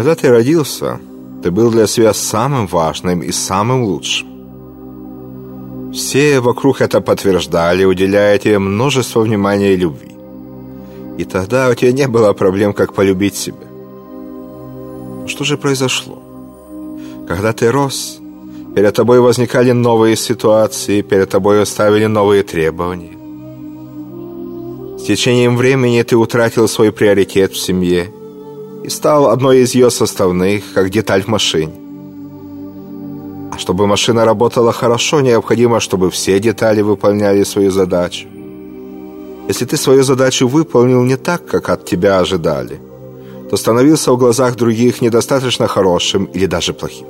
Когда ты родился, ты был для себя самым важным и самым лучшим. Все вокруг это подтверждали, уделяя тебе множество внимания и любви. И тогда у тебя не было проблем, как полюбить себя. Что же произошло? Когда ты рос, перед тобой возникали новые ситуации, перед тобой ставили новые требования. С течением времени ты утратил свой приоритет в семье и стал одной из ее составных, как деталь в машине. А чтобы машина работала хорошо, необходимо, чтобы все детали выполняли свою задачу. Если ты свою задачу выполнил не так, как от тебя ожидали, то становился в глазах других недостаточно хорошим или даже плохим.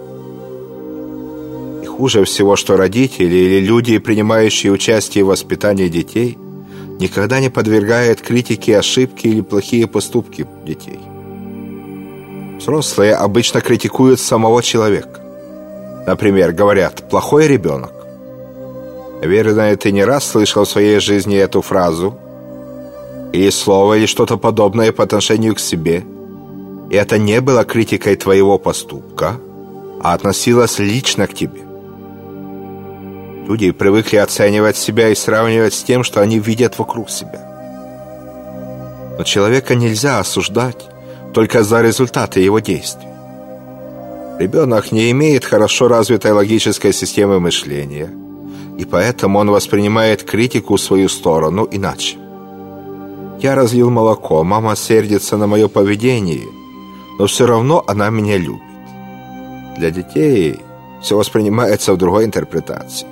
И хуже всего, что родители или люди, принимающие участие в воспитании детей, никогда не подвергают критике ошибки или плохие поступки детей. Взрослые обычно критикуют самого человека. Например, говорят «плохой ребенок». Наверное, ты не раз слышал в своей жизни эту фразу или слово, или что-то подобное по отношению к себе. И это не было критикой твоего поступка, а относилось лично к тебе. Люди привыкли оценивать себя и сравнивать с тем, что они видят вокруг себя. Но человека нельзя осуждать только за результаты его действий. Ребенок не имеет хорошо развитой логической системы мышления, и поэтому он воспринимает критику в свою сторону иначе. Я разлил молоко, мама сердится на мое поведение, но все равно она меня любит. Для детей все воспринимается в другой интерпретации.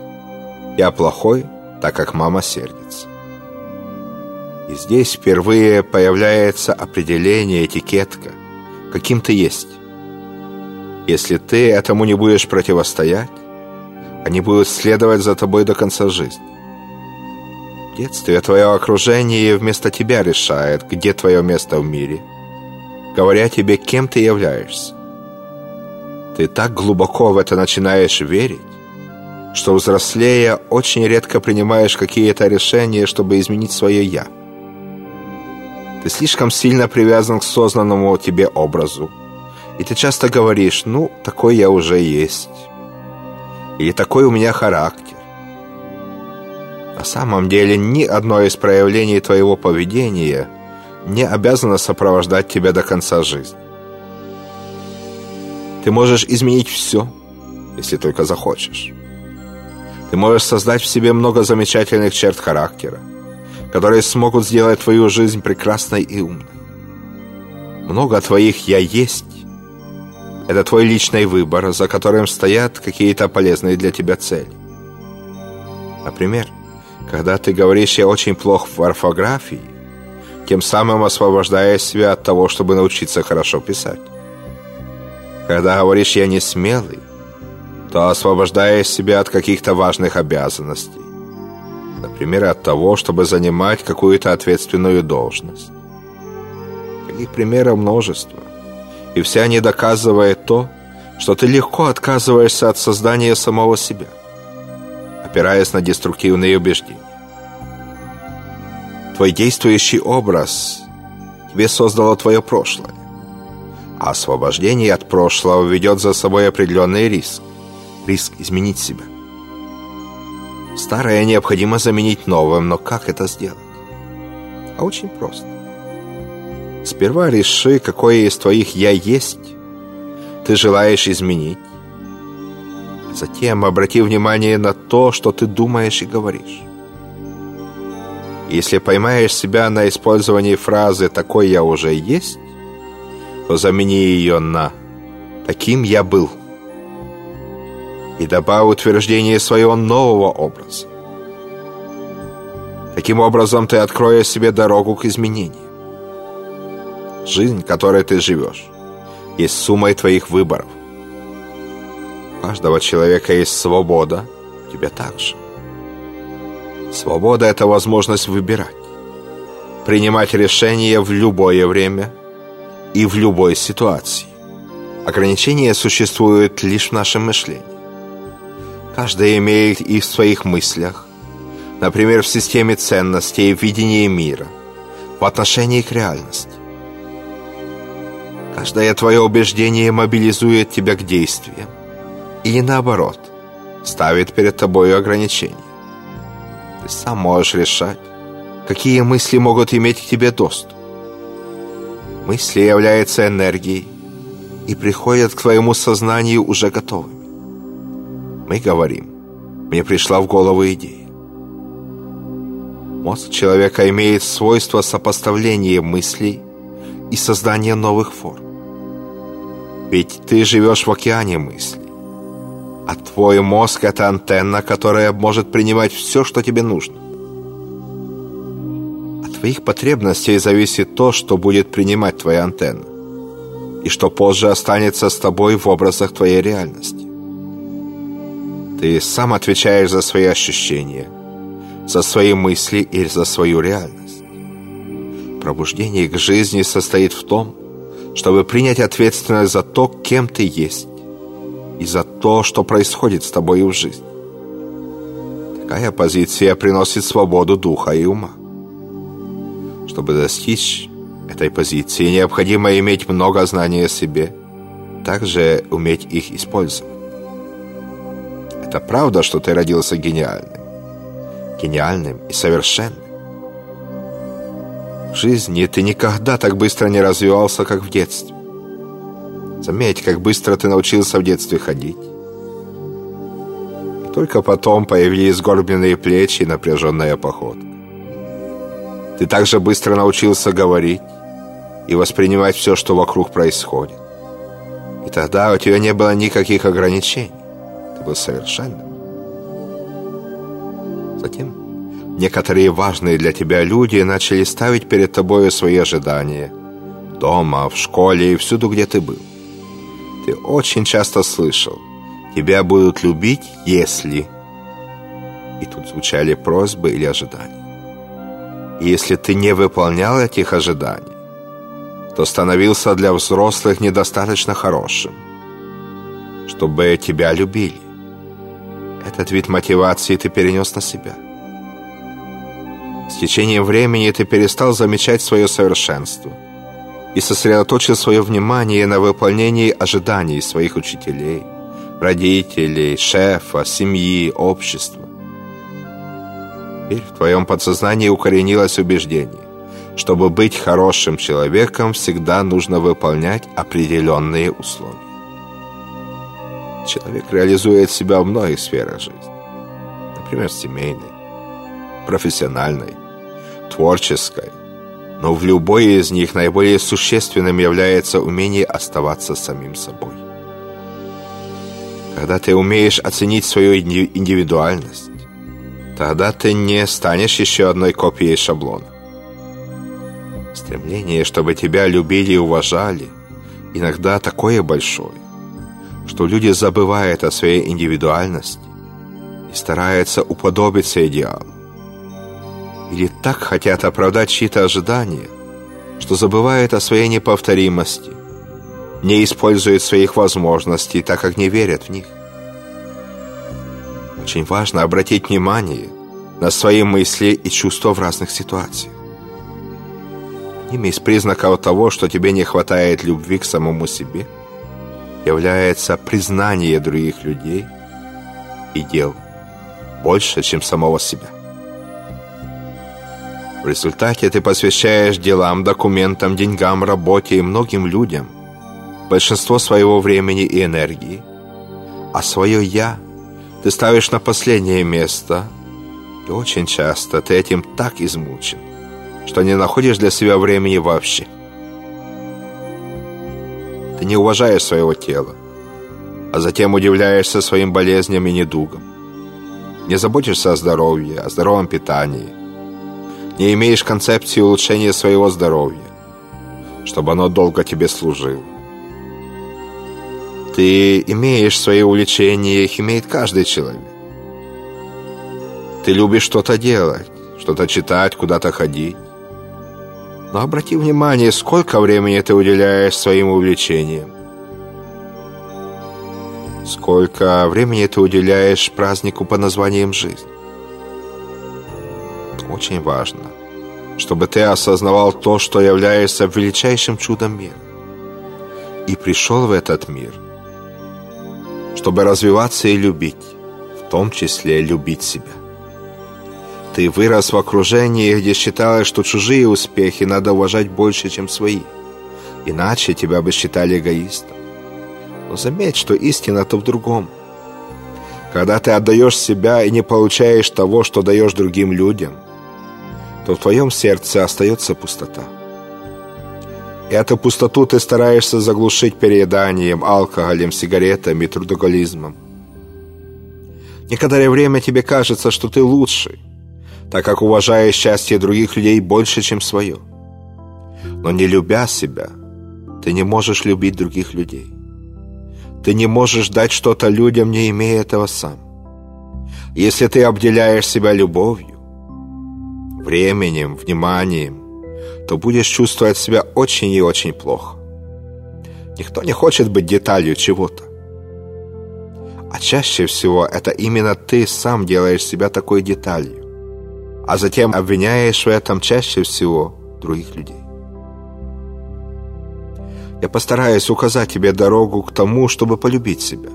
Я плохой, так как мама сердится. И здесь впервые появляется определение, этикетка, каким ты есть. Если ты этому не будешь противостоять, они будут следовать за тобой до конца жизни. В детстве твое окружение вместо тебя решает, где твое место в мире, говоря тебе, кем ты являешься. Ты так глубоко в это начинаешь верить, что взрослея очень редко принимаешь какие-то решения, чтобы изменить свое «я». Ты слишком сильно привязан к сознанному тебе образу. И ты часто говоришь, ну, такой я уже есть. Или такой у меня характер. На самом деле ни одно из проявлений твоего поведения не обязано сопровождать тебя до конца жизни. Ты можешь изменить все, если только захочешь. Ты можешь создать в себе много замечательных черт характера, которые смогут сделать твою жизнь прекрасной и умной. Много твоих «я есть» — это твой личный выбор, за которым стоят какие-то полезные для тебя цели. Например, когда ты говоришь «я очень плох в орфографии», тем самым освобождая себя от того, чтобы научиться хорошо писать. Когда говоришь «я не смелый», то освобождая себя от каких-то важных обязанностей. Например, от того, чтобы занимать какую-то ответственную должность. Таких примеров множество. И все они доказывают то, что ты легко отказываешься от создания самого себя, опираясь на деструктивные убеждения. Твой действующий образ тебе создало твое прошлое, а освобождение от прошлого ведет за собой определенный риск риск изменить себя. Старое необходимо заменить новым, но как это сделать? А очень просто. Сперва реши, какое из твоих «я» есть ты желаешь изменить. Затем обрати внимание на то, что ты думаешь и говоришь. Если поймаешь себя на использовании фразы «такой я уже есть», то замени ее на «таким я был» и добавил утверждение своего нового образа. Таким образом, ты откроешь себе дорогу к изменениям. Жизнь, которой ты живешь, есть суммой твоих выборов. У каждого человека есть свобода, у тебя также. Свобода – это возможность выбирать, принимать решения в любое время и в любой ситуации. Ограничения существуют лишь в нашем мышлении. Каждый имеет их в своих мыслях, например, в системе ценностей и видении мира, в отношении к реальности. Каждое твое убеждение мобилизует тебя к действиям. Или наоборот, ставит перед тобой ограничения. Ты сам можешь решать, какие мысли могут иметь к тебе доступ. Мысли являются энергией и приходят к твоему сознанию уже готовыми. Мы говорим, мне пришла в голову идея. Мозг человека имеет свойство сопоставления мыслей и создания новых форм. Ведь ты живешь в океане мыслей. А твой мозг — это антенна, которая может принимать все, что тебе нужно. От твоих потребностей зависит то, что будет принимать твоя антенна. И что позже останется с тобой в образах твоей реальности. Ты сам отвечаешь за свои ощущения, за свои мысли или за свою реальность. Пробуждение к жизни состоит в том, чтобы принять ответственность за то, кем ты есть, и за то, что происходит с тобой в жизни. Такая позиция приносит свободу духа и ума. Чтобы достичь этой позиции, необходимо иметь много знаний о себе, также уметь их использовать. Это правда, что ты родился гениальным, гениальным и совершенным. В жизни ты никогда так быстро не развивался, как в детстве. Заметь, как быстро ты научился в детстве ходить. И только потом появились сгорбленные плечи и напряженная походка. Ты также быстро научился говорить и воспринимать все, что вокруг происходит. И тогда у тебя не было никаких ограничений. Был совершенным. Затем некоторые важные для тебя люди начали ставить перед тобой свои ожидания. Дома, в школе и всюду, где ты был ты очень часто слышал. Тебя будут любить, если... И тут звучали просьбы или ожидания. И если ты не выполнял этих ожиданий, то становился для взрослых недостаточно хорошим, чтобы тебя любили. Этот вид мотивации ты перенес на себя. С течением времени ты перестал замечать свое совершенство – и сосредоточил свое внимание на выполнении ожиданий своих учителей, родителей, шефа, семьи, общества. Теперь в твоем подсознании укоренилось убеждение, чтобы быть хорошим человеком, всегда нужно выполнять определенные условия. Человек реализует себя в многих сферах жизни. Например, семейной, профессиональной, творческой, но в любой из них наиболее существенным является умение оставаться самим собой. Когда ты умеешь оценить свою индивидуальность, тогда ты не станешь еще одной копией шаблона. Стремление, чтобы тебя любили и уважали, иногда такое большое, что люди забывают о своей индивидуальности и стараются уподобиться идеалу или так хотят оправдать чьи-то ожидания, что забывают о своей неповторимости, не используют своих возможностей, так как не верят в них. Очень важно обратить внимание на свои мысли и чувства в разных ситуациях. Одним из признаков того, что тебе не хватает любви к самому себе, является признание других людей и дел больше, чем самого себя. В результате ты посвящаешь делам, документам, деньгам, работе и многим людям большинство своего времени и энергии. А свое «я» ты ставишь на последнее место, и очень часто ты этим так измучен, что не находишь для себя времени вообще. Ты не уважаешь своего тела, а затем удивляешься своим болезням и недугам. Не заботишься о здоровье, о здоровом питании, не имеешь концепции улучшения своего здоровья, чтобы оно долго тебе служило. Ты имеешь свои увлечения, их имеет каждый человек. Ты любишь что-то делать, что-то читать, куда-то ходить. Но обрати внимание, сколько времени ты уделяешь своим увлечениям. Сколько времени ты уделяешь празднику по названием «Жизнь» очень важно, чтобы ты осознавал то, что является величайшим чудом мира. и пришел в этот мир, чтобы развиваться и любить, в том числе любить себя. Ты вырос в окружении, где считалось, что чужие успехи надо уважать больше, чем свои. Иначе тебя бы считали эгоистом. Но заметь, что истина-то в другом. Когда ты отдаешь себя и не получаешь того, что даешь другим людям, то в твоем сердце остается пустота. И эту пустоту ты стараешься заглушить перееданием, алкоголем, сигаретами, трудоголизмом. Некоторое время тебе кажется, что ты лучший, так как уважаешь счастье других людей больше, чем свое. Но не любя себя, ты не можешь любить других людей. Ты не можешь дать что-то людям, не имея этого сам. Если ты обделяешь себя любовью, временем, вниманием, то будешь чувствовать себя очень и очень плохо. Никто не хочет быть деталью чего-то. А чаще всего это именно ты сам делаешь себя такой деталью, а затем обвиняешь в этом чаще всего других людей. Я постараюсь указать тебе дорогу к тому, чтобы полюбить себя.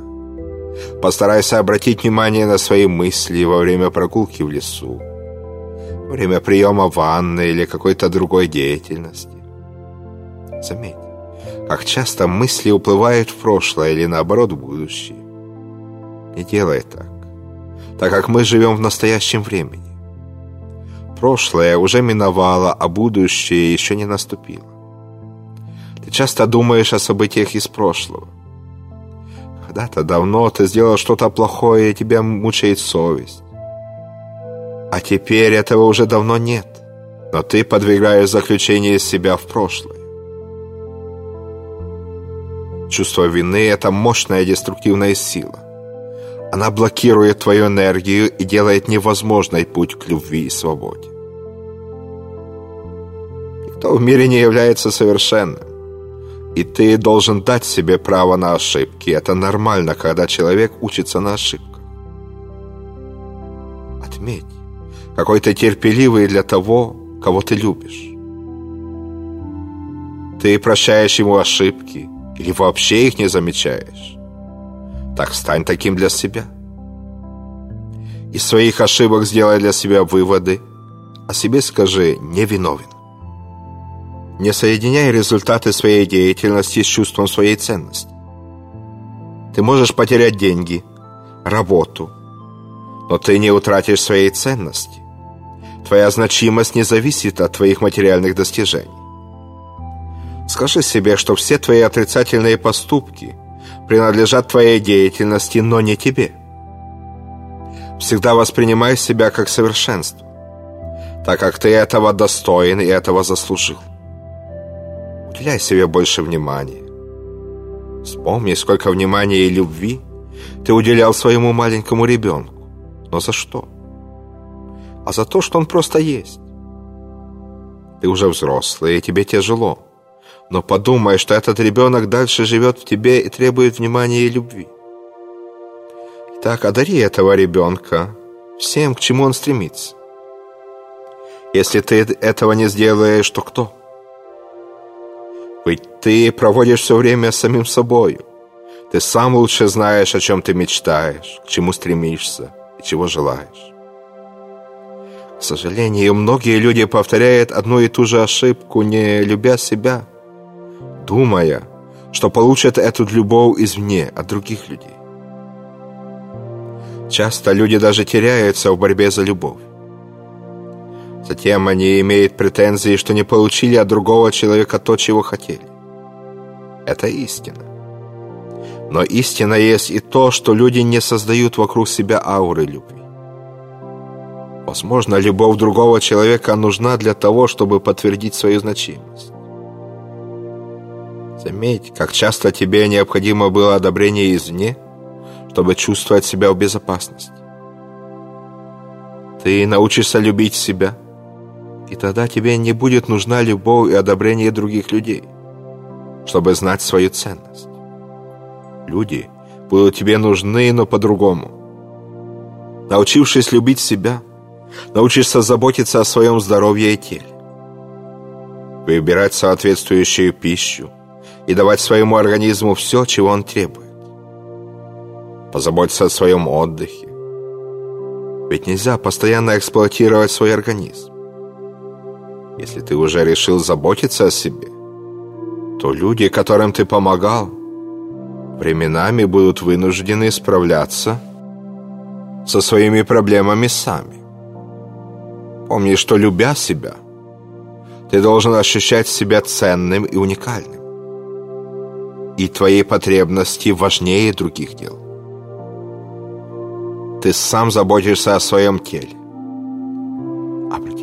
Постарайся обратить внимание на свои мысли во время прогулки в лесу, во время приема ванны или какой-то другой деятельности. Заметь, как часто мысли уплывают в прошлое или наоборот в будущее. Не делай так, так как мы живем в настоящем времени. Прошлое уже миновало, а будущее еще не наступило. Ты часто думаешь о событиях из прошлого. Когда-то давно ты сделал что-то плохое, и тебя мучает совесть. А теперь этого уже давно нет. Но ты подвигаешь заключение себя в прошлое. Чувство вины – это мощная деструктивная сила. Она блокирует твою энергию и делает невозможной путь к любви и свободе. Никто в мире не является совершенным. И ты должен дать себе право на ошибки. Это нормально, когда человек учится на ошибках. Отметь, какой ты терпеливый для того, кого ты любишь. Ты прощаешь ему ошибки или вообще их не замечаешь. Так стань таким для себя. Из своих ошибок сделай для себя выводы, а себе скажи «не виновен». Не соединяй результаты своей деятельности с чувством своей ценности. Ты можешь потерять деньги, работу, но ты не утратишь своей ценности. Твоя значимость не зависит от твоих материальных достижений. Скажи себе, что все твои отрицательные поступки принадлежат твоей деятельности, но не тебе. Всегда воспринимай себя как совершенство, так как ты этого достоин и этого заслужил. Уделяй себе больше внимания. Вспомни, сколько внимания и любви ты уделял своему маленькому ребенку. Но за что? А за то, что он просто есть. Ты уже взрослый, и тебе тяжело. Но подумай, что этот ребенок дальше живет в тебе и требует внимания и любви. Итак, одари этого ребенка всем, к чему он стремится. Если ты этого не сделаешь, то кто? Кто? Ведь ты проводишь все время с самим собою. Ты сам лучше знаешь, о чем ты мечтаешь, к чему стремишься и чего желаешь. К сожалению, многие люди повторяют одну и ту же ошибку, не любя себя, думая, что получат эту любовь извне, от других людей. Часто люди даже теряются в борьбе за любовь. Затем они имеют претензии, что не получили от другого человека то, чего хотели. Это истина. Но истина есть и то, что люди не создают вокруг себя ауры любви. Возможно, любовь другого человека нужна для того, чтобы подтвердить свою значимость. Заметь, как часто тебе необходимо было одобрение извне, чтобы чувствовать себя в безопасности. Ты научишься любить себя – и тогда тебе не будет нужна любовь и одобрение других людей, чтобы знать свою ценность. Люди будут тебе нужны, но по-другому. Научившись любить себя, научишься заботиться о своем здоровье и теле, выбирать соответствующую пищу и давать своему организму все, чего он требует. Позаботься о своем отдыхе. Ведь нельзя постоянно эксплуатировать свой организм. Если ты уже решил заботиться о себе, то люди, которым ты помогал, временами будут вынуждены справляться со своими проблемами сами. Помни, что любя себя, ты должен ощущать себя ценным и уникальным. И твои потребности важнее других дел. Ты сам заботишься о своем теле.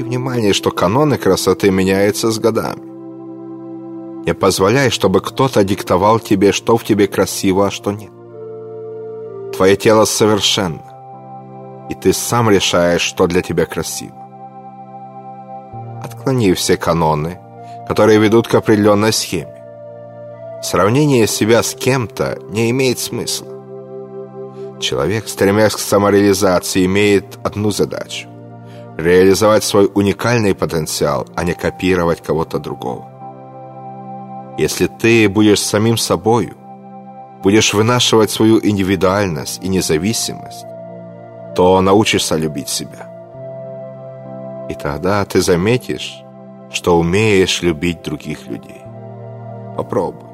Обрати внимание, что каноны красоты меняются с годами. Не позволяй, чтобы кто-то диктовал тебе, что в тебе красиво, а что нет. Твое тело совершенно, и ты сам решаешь, что для тебя красиво. Отклони все каноны, которые ведут к определенной схеме. Сравнение себя с кем-то не имеет смысла. Человек, стремясь к самореализации, имеет одну задачу – реализовать свой уникальный потенциал, а не копировать кого-то другого. Если ты будешь самим собою, будешь вынашивать свою индивидуальность и независимость, то научишься любить себя. И тогда ты заметишь, что умеешь любить других людей. Попробуй.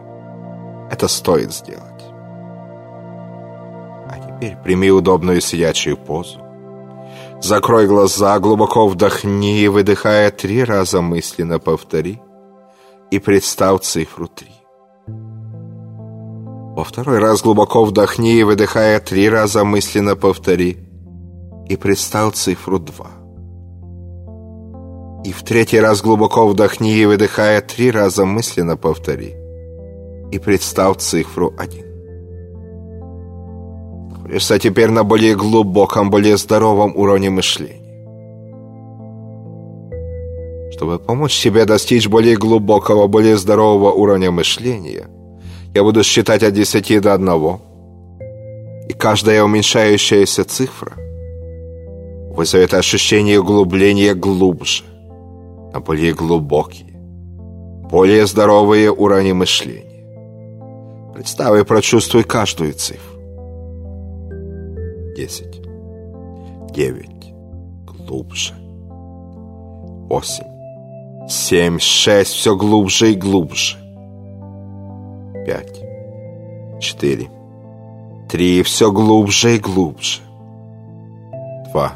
Это стоит сделать. А теперь прими удобную сидячую позу. Закрой глаза, глубоко вдохни и, выдыхая три раза мысленно повтори и представь цифру три. Во второй раз глубоко вдохни и, выдыхая три раза мысленно повтори и представь цифру два. И в третий раз глубоко вдохни и, выдыхая три раза мысленно повтори. И представь цифру один. Находишься теперь на более глубоком, более здоровом уровне мышления. Чтобы помочь себе достичь более глубокого, более здорового уровня мышления, я буду считать от 10 до 1. И каждая уменьшающаяся цифра вызовет ощущение углубления глубже на более глубокие, более здоровые уровни мышления. Представь и прочувствуй каждую цифру. Десять. Девять. Глубже. Восемь. Семь, шесть, все глубже и глубже. Пять. Четыре. Три, все глубже и глубже. Два.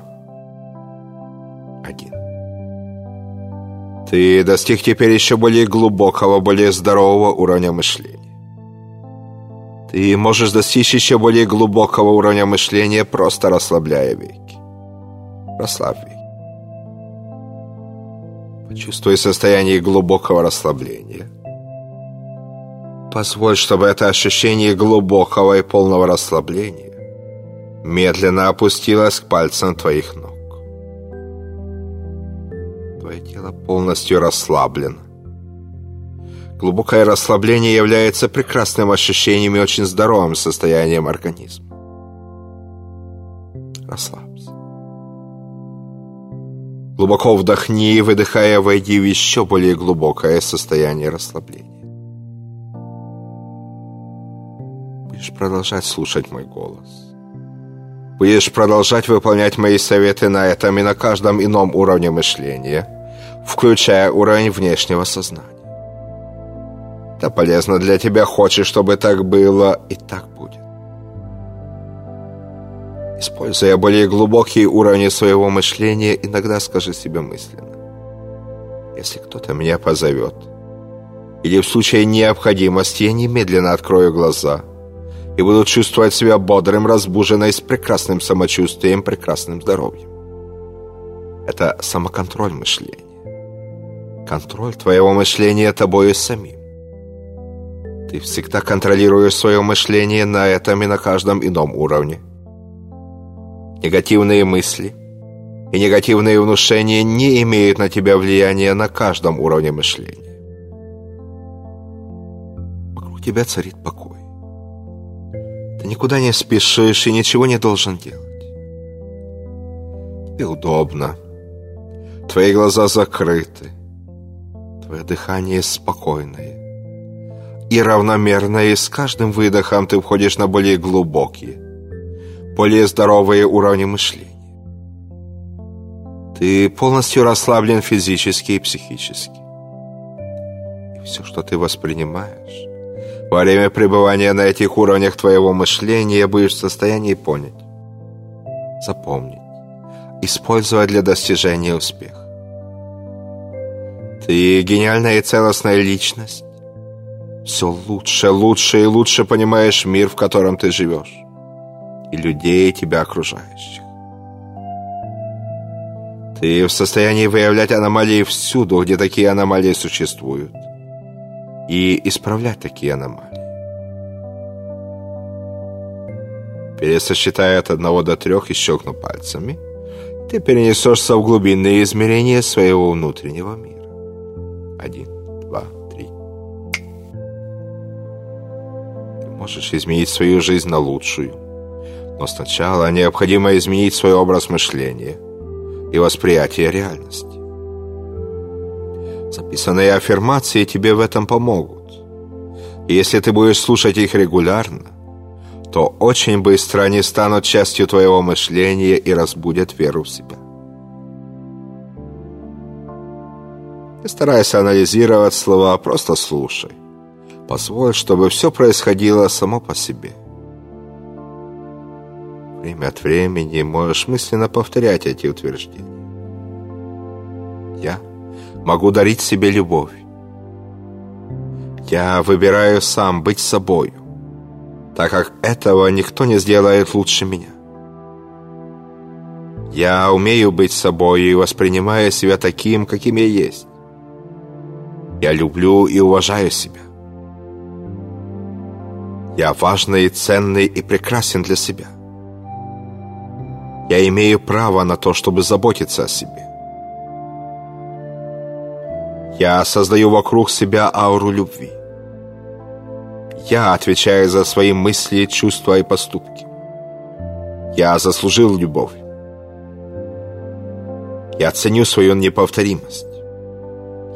Один. Ты достиг теперь еще более глубокого, более здорового уровня мышления. Ты можешь достичь еще более глубокого уровня мышления, просто расслабляя веки. Расслабь веки. Почувствуй состояние глубокого расслабления. Позволь, чтобы это ощущение глубокого и полного расслабления медленно опустилось к пальцам твоих ног. Твое тело полностью расслаблено. Глубокое расслабление является прекрасным ощущением и очень здоровым состоянием организма. Расслабься. Глубоко вдохни и, выдыхая, войди в еще более глубокое состояние расслабления. Будешь продолжать слушать мой голос. Будешь продолжать выполнять мои советы на этом и на каждом ином уровне мышления – включая уровень внешнего сознания. Это полезно для тебя, хочешь, чтобы так было, и так будет. Используя более глубокие уровни своего мышления, иногда скажи себе мысленно. Если кто-то меня позовет, или в случае необходимости я немедленно открою глаза и буду чувствовать себя бодрым, разбуженным, с прекрасным самочувствием, прекрасным здоровьем. Это самоконтроль мышления контроль твоего мышления тобою самим. Ты всегда контролируешь свое мышление на этом и на каждом ином уровне. Негативные мысли и негативные внушения не имеют на тебя влияния на каждом уровне мышления. Вокруг тебя царит покой. Ты никуда не спешишь и ничего не должен делать. Тебе удобно. Твои глаза закрыты. Твое дыхание спокойное. И равномерно, и с каждым выдохом ты входишь на более глубокие, более здоровые уровни мышления. Ты полностью расслаблен физически и психически. И все, что ты воспринимаешь, во время пребывания на этих уровнях твоего мышления будешь в состоянии понять, запомнить, использовать для достижения успеха. Ты гениальная и целостная личность. Все лучше, лучше и лучше понимаешь мир, в котором ты живешь. И людей, тебя окружающих. Ты в состоянии выявлять аномалии всюду, где такие аномалии существуют. И исправлять такие аномалии. Пересосчитай от одного до трех и щелкну пальцами. Ты перенесешься в глубинные измерения своего внутреннего мира. Один, можешь изменить свою жизнь на лучшую. Но сначала необходимо изменить свой образ мышления и восприятие реальности. Записанные аффирмации тебе в этом помогут. И если ты будешь слушать их регулярно, то очень быстро они станут частью твоего мышления и разбудят веру в себя. Не старайся анализировать слова, просто слушай. Позволь, чтобы все происходило само по себе. Время от времени можешь мысленно повторять эти утверждения. Я могу дарить себе любовь. Я выбираю сам быть собою, так как этого никто не сделает лучше меня. Я умею быть собой и воспринимаю себя таким, каким я есть. Я люблю и уважаю себя. Я важный, ценный и прекрасен для себя. Я имею право на то, чтобы заботиться о себе. Я создаю вокруг себя ауру любви. Я отвечаю за свои мысли, чувства и поступки. Я заслужил любовь. Я ценю свою неповторимость.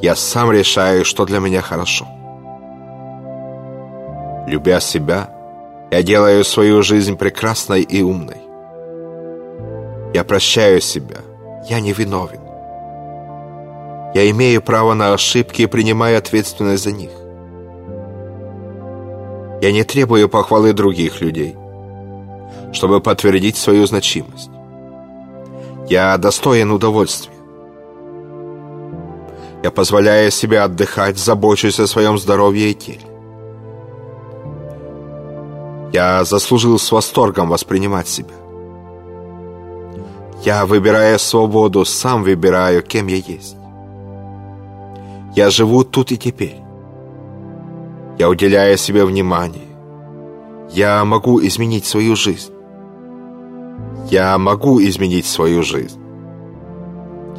Я сам решаю, что для меня хорошо. Любя себя, я делаю свою жизнь прекрасной и умной. Я прощаю себя. Я не виновен. Я имею право на ошибки и принимаю ответственность за них. Я не требую похвалы других людей, чтобы подтвердить свою значимость. Я достоин удовольствия. Я позволяю себе отдыхать, забочусь о своем здоровье и теле. Я заслужил с восторгом воспринимать себя. Я, выбирая свободу, сам выбираю, кем я есть. Я живу тут и теперь. Я уделяю себе внимание. Я могу изменить свою жизнь. Я могу изменить свою жизнь.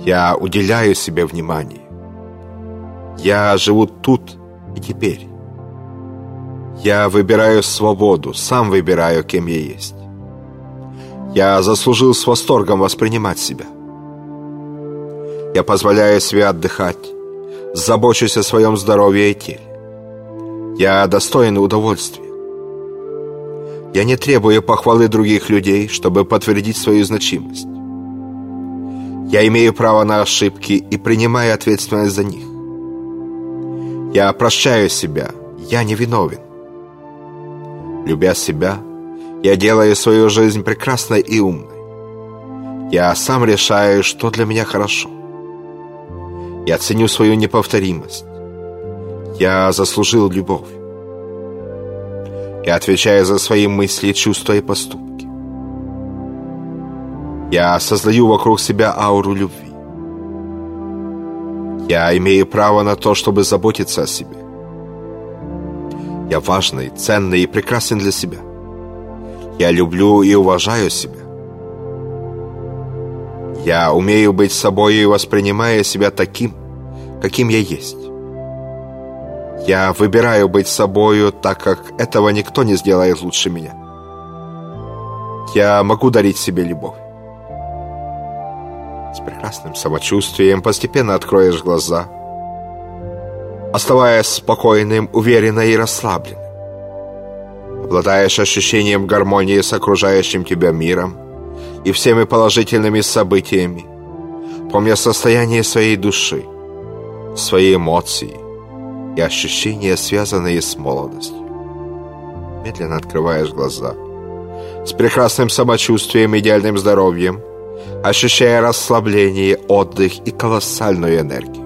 Я уделяю себе внимание. Я живу тут и теперь. Я выбираю свободу, сам выбираю, кем я есть. Я заслужил с восторгом воспринимать себя. Я позволяю себе отдыхать, забочусь о своем здоровье и теле. Я достоин удовольствия. Я не требую похвалы других людей, чтобы подтвердить свою значимость. Я имею право на ошибки и принимаю ответственность за них. Я прощаю себя, я не виновен. Любя себя, я делаю свою жизнь прекрасной и умной. Я сам решаю, что для меня хорошо. Я ценю свою неповторимость. Я заслужил любовь. Я отвечаю за свои мысли, чувства и поступки. Я создаю вокруг себя ауру любви. Я имею право на то, чтобы заботиться о себе. Я важный, ценный и прекрасен для себя. Я люблю и уважаю себя. Я умею быть собой и воспринимаю себя таким, каким я есть. Я выбираю быть собою, так как этого никто не сделает лучше меня. Я могу дарить себе любовь. С прекрасным самочувствием постепенно откроешь глаза, оставаясь спокойным, уверенным и расслабленным. Обладаешь ощущением гармонии с окружающим тебя миром и всеми положительными событиями, помня состояние своей души, свои эмоции и ощущения, связанные с молодостью. Медленно открываешь глаза. С прекрасным самочувствием, идеальным здоровьем, ощущая расслабление, отдых и колоссальную энергию.